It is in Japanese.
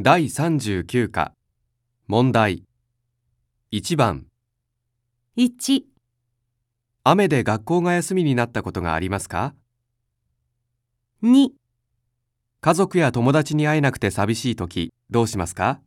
第39課。問題。1番。1、雨で学校が休みになったことがありますか？2、家族や友達に会えなくて寂しい時どうしますか？